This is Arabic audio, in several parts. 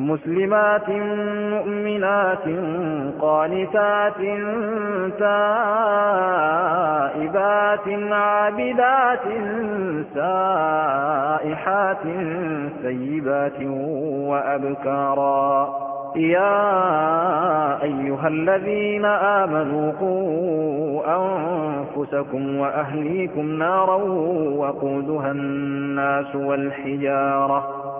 مسلمات مؤمنات قانتات تائبات عابدات سائحات سيبات وأبكارا. يا أيها الذين آمنوا قوا أنفسكم وأهليكم نارا وقودها الناس والحجارة.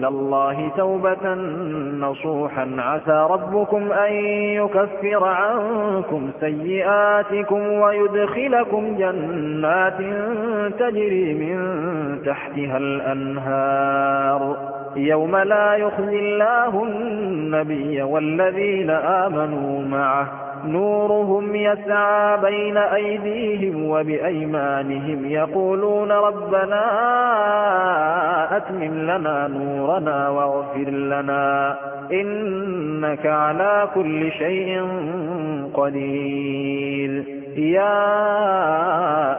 إلى الله توبة نصوحا. عسى ربكم أن يكفر عنكم سيئاتكم ويدخلكم جنات تجري من تحتها الأنهار. يوم لا يخزي الله النبي والذين آمنوا معه. نورهم يسعى بين أيديهم وبأيمانهم. يقولون ربنا أتمم لنا نورنا واغفر لنا إنك على كل شيء قدير. يا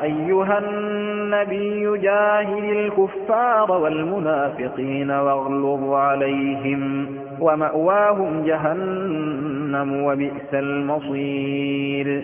أيها النبي جاهد الكفار والمنافقين واغلظ عليهم ومأواهم جهنم وبئس المصير.